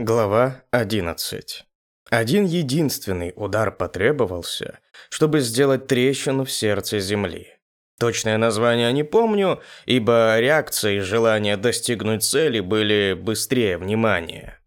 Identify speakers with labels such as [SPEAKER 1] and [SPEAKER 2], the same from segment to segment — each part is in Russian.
[SPEAKER 1] Глава 11. Один единственный удар потребовался, чтобы сделать трещину в сердце Земли. Точное название не помню, ибо реакция и желание достигнуть цели были быстрее внимания.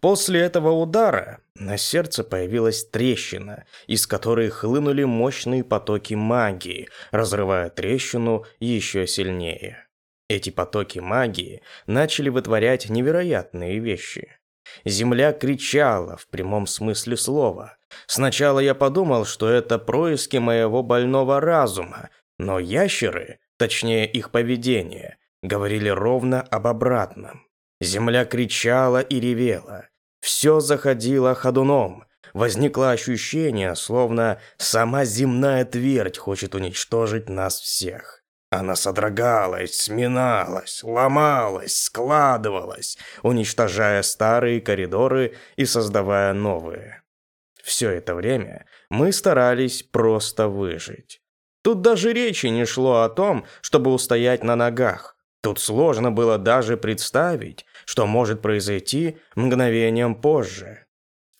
[SPEAKER 1] После этого удара на сердце появилась трещина, из которой хлынули мощные потоки магии, разрывая трещину еще сильнее. Эти потоки магии начали вытворять невероятные вещи. Земля кричала в прямом смысле слова. Сначала я подумал, что это происки моего больного разума, но ящеры, точнее их поведение, говорили ровно об обратном. Земля кричала и ревела. Все заходило ходуном. Возникло ощущение, словно сама земная твердь хочет уничтожить нас всех. Она содрогалась, сминалась, ломалась, складывалась, уничтожая старые коридоры и создавая новые. Все это время мы старались просто выжить. Тут даже речи не шло о том, чтобы устоять на ногах. Тут сложно было даже представить, что может произойти мгновением позже.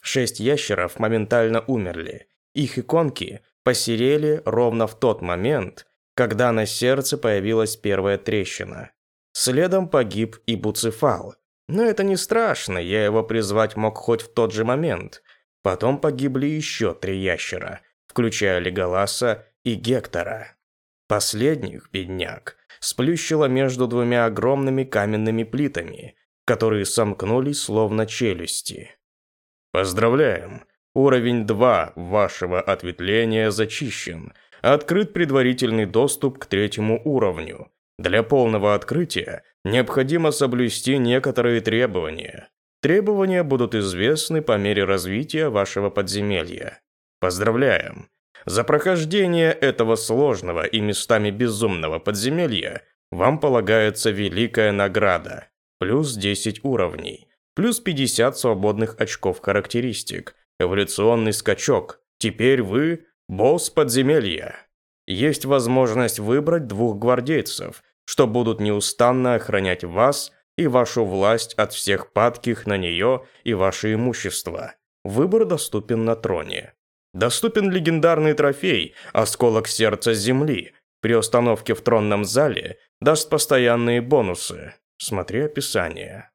[SPEAKER 1] Шесть ящеров моментально умерли. Их иконки посерели ровно в тот момент, когда на сердце появилась первая трещина. Следом погиб и Буцефал. Но это не страшно, я его призвать мог хоть в тот же момент. Потом погибли еще три ящера, включая Леголаса и Гектора. Последних, бедняк, сплющило между двумя огромными каменными плитами, которые сомкнулись словно челюсти. Поздравляем! Уровень 2 вашего ответвления зачищен – открыт предварительный доступ к третьему уровню. Для полного открытия необходимо соблюсти некоторые требования. Требования будут известны по мере развития вашего подземелья. Поздравляем! За прохождение этого сложного и местами безумного подземелья вам полагается великая награда. Плюс 10 уровней. Плюс 50 свободных очков характеристик. Эволюционный скачок. Теперь вы Босс подземелья. Есть возможность выбрать двух гвардейцев, что будут неустанно охранять вас и вашу власть от всех падких на нее и ваше имущество. Выбор доступен на троне. Доступен легендарный трофей «Осколок сердца земли». При установке в тронном зале даст постоянные бонусы. Смотри описание.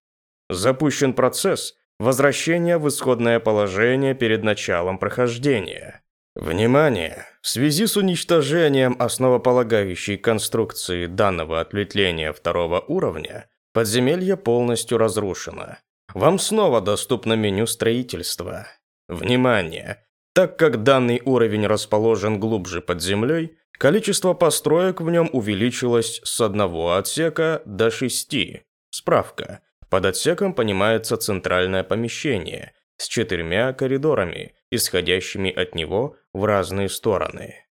[SPEAKER 1] Запущен процесс возвращения в исходное положение перед началом прохождения. Внимание! В связи с уничтожением основополагающей конструкции данного ответвления второго уровня, подземелье полностью разрушено. Вам снова доступно меню строительства. Внимание! Так как данный уровень расположен глубже под землей, количество построек в нем увеличилось с одного отсека до шести. Справка. Под отсеком понимается центральное помещение с четырьмя коридорами, исходящими от него в разные стороны.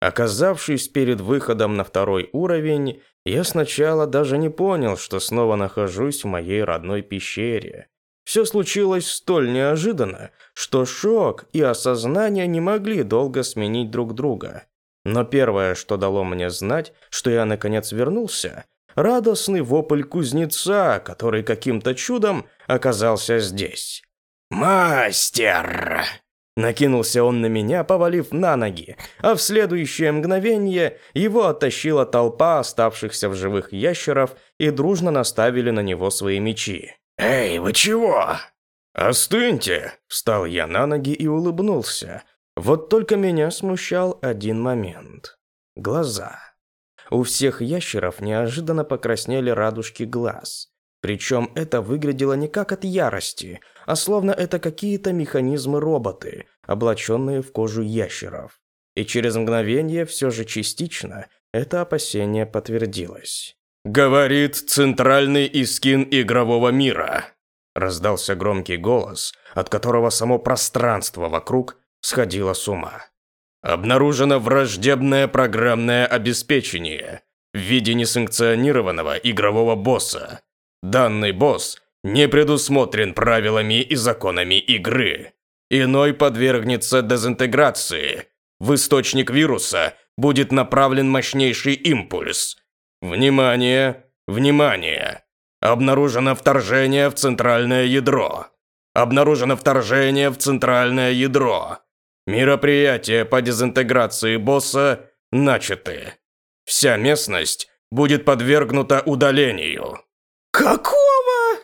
[SPEAKER 1] Оказавшись перед выходом на второй уровень, я сначала даже не понял, что снова нахожусь в моей родной пещере. Все случилось столь неожиданно, что шок и осознание не могли долго сменить друг друга. Но первое, что дало мне знать, что я наконец вернулся, радостный вопль кузнеца, который каким-то чудом оказался здесь. «Мастер!» Накинулся он на меня, повалив на ноги, а в следующее мгновение его оттащила толпа оставшихся в живых ящеров и дружно наставили на него свои мечи. «Эй, вы чего?» «Остыньте!» – встал я на ноги и улыбнулся. Вот только меня смущал один момент. Глаза. У всех ящеров неожиданно покраснели радужки глаз. Причем это выглядело не как от ярости, а словно это какие-то механизмы-роботы, облаченные в кожу ящеров. И через мгновение все же частично это опасение подтвердилось. «Говорит центральный искин игрового мира!» Раздался громкий голос, от которого само пространство вокруг сходило с ума. «Обнаружено враждебное программное обеспечение в виде несанкционированного игрового босса, Данный босс не предусмотрен правилами и законами игры. Иной подвергнется дезинтеграции. В источник вируса будет направлен мощнейший импульс. Внимание! Внимание! Обнаружено вторжение в центральное ядро. Обнаружено вторжение в центральное ядро. Мероприятия по дезинтеграции босса начаты. Вся местность будет подвергнута удалению».
[SPEAKER 2] «Какого?»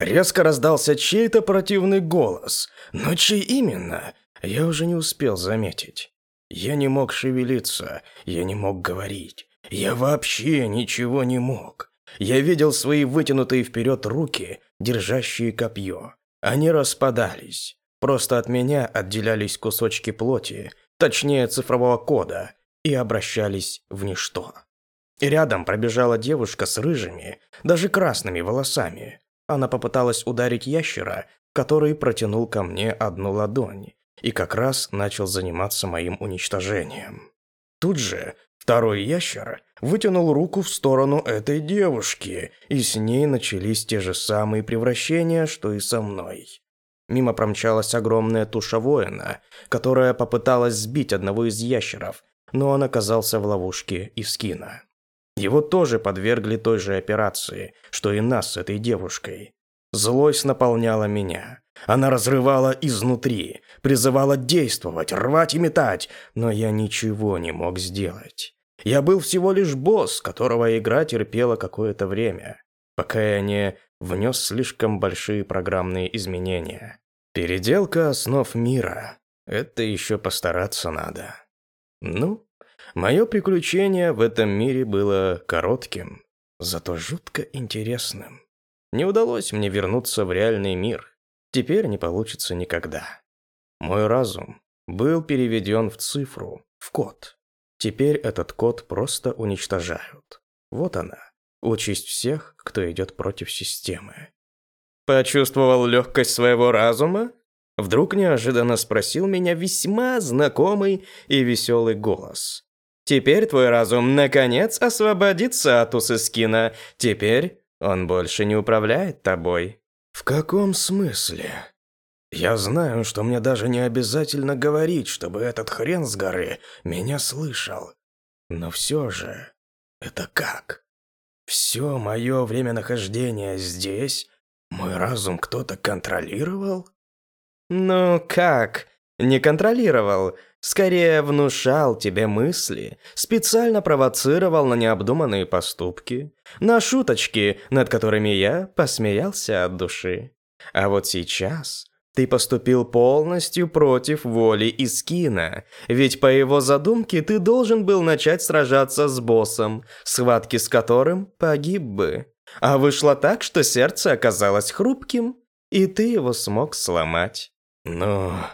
[SPEAKER 1] Резко раздался чей-то противный голос. Но чей именно, я уже не успел заметить. Я не мог шевелиться, я не мог говорить. Я вообще ничего не мог. Я видел свои вытянутые вперед руки, держащие копье. Они распадались. Просто от меня отделялись кусочки плоти, точнее цифрового кода, и обращались в ничто. Рядом пробежала девушка с рыжими, даже красными волосами. Она попыталась ударить ящера, который протянул ко мне одну ладонь и как раз начал заниматься моим уничтожением. Тут же второй ящер вытянул руку в сторону этой девушки, и с ней начались те же самые превращения, что и со мной. Мимо промчалась огромная туша воина, которая попыталась сбить одного из ящеров, но он оказался в ловушке из скина. Его тоже подвергли той же операции, что и нас с этой девушкой. Злость наполняла меня. Она разрывала изнутри, призывала действовать, рвать и метать, но я ничего не мог сделать. Я был всего лишь босс, которого игра терпела какое-то время, пока я не внес слишком большие программные изменения. Переделка основ мира. Это еще постараться надо. Ну, мое приключение в этом мире было коротким, зато жутко интересным. Не удалось мне вернуться в реальный мир. Теперь не получится никогда. Мой разум был переведен в цифру, в код. Теперь этот код просто уничтожают. Вот она, участь всех, кто идет против системы. Почувствовал легкость своего разума? Вдруг неожиданно спросил меня весьма знакомый и веселый голос. Теперь твой разум наконец освободится от Усыскина. Теперь он больше не управляет тобой. В каком смысле? Я знаю, что мне даже не обязательно говорить, чтобы этот хрен с горы меня слышал. Но все же, это как? Все мое время нахождения здесь мой разум кто-то контролировал? Ну как? Не контролировал. Скорее внушал тебе мысли, специально провоцировал на необдуманные поступки, на шуточки, над которыми я посмеялся от души. А вот сейчас ты поступил полностью против воли Искина, ведь по его задумке ты должен был начать сражаться с боссом, схватки с которым погиб бы. А вышло так, что сердце оказалось хрупким, и ты его смог сломать. Но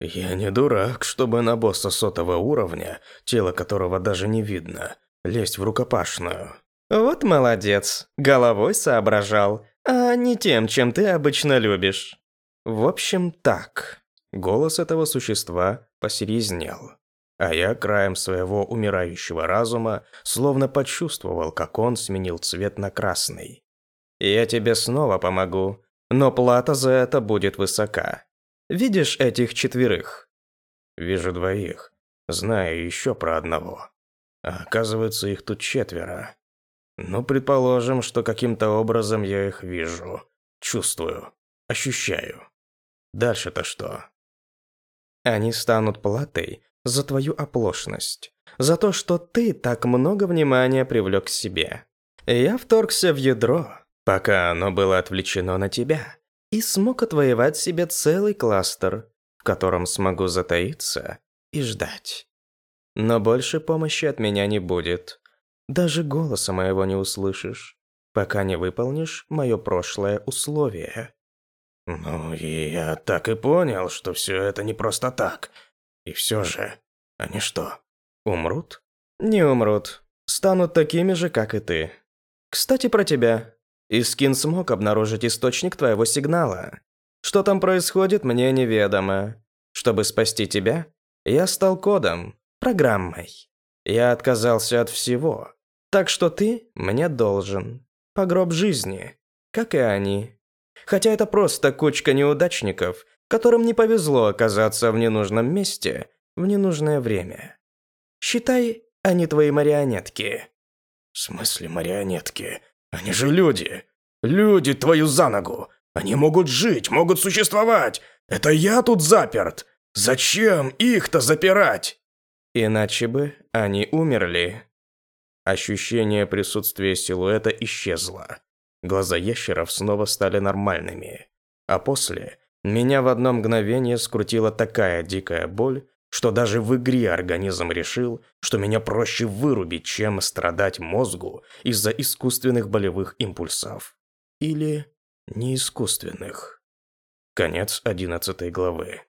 [SPEAKER 1] я не дурак, чтобы на босса сотого уровня, тело которого даже не видно, лезть в рукопашную. Вот молодец, головой соображал, а не тем, чем ты обычно любишь. В общем, так. Голос этого существа посерьезнел. А я краем своего умирающего разума словно почувствовал, как он сменил цвет на красный. Я тебе снова помогу, но плата за это будет высока. Видишь этих четверых? Вижу двоих. Знаю еще про одного. А оказывается, их тут четверо. Ну, предположим, что каким-то образом я их вижу, чувствую, ощущаю. Дальше-то что? Они станут платой за твою оплошность, за то, что ты так много внимания привлек к себе. Я вторгся в ядро, пока оно было отвлечено на тебя, и смог отвоевать себе целый кластер, в котором смогу затаиться и ждать. Но больше помощи от меня не будет. Даже голоса моего не услышишь, пока не выполнишь мое прошлое условие. Ну, и я так и понял, что все это не просто так. И все же, они что, умрут? Не умрут. Станут такими же, как и ты. Кстати, про тебя. Искин смог обнаружить источник твоего сигнала. Что там происходит, мне неведомо. Чтобы спасти тебя, я стал кодом, программой. Я отказался от всего. Так что ты мне должен. По гроб жизни, как и они. Хотя это просто кучка неудачников, которым не повезло оказаться в ненужном месте в ненужное время. Считай, они твои марионетки. В смысле марионетки? Они же люди. Люди твою за ногу.
[SPEAKER 2] Они могут жить, могут существовать. Это я тут заперт. Зачем их-то запирать?
[SPEAKER 1] Иначе бы они умерли. Ощущение присутствия силуэта исчезло. Глаза ящеров снова стали нормальными. А после меня в одно мгновение скрутила такая дикая боль, что даже в игре организм решил, что меня проще вырубить, чем страдать мозгу из-за искусственных болевых импульсов. Или неискусственных. Конец одиннадцатой главы.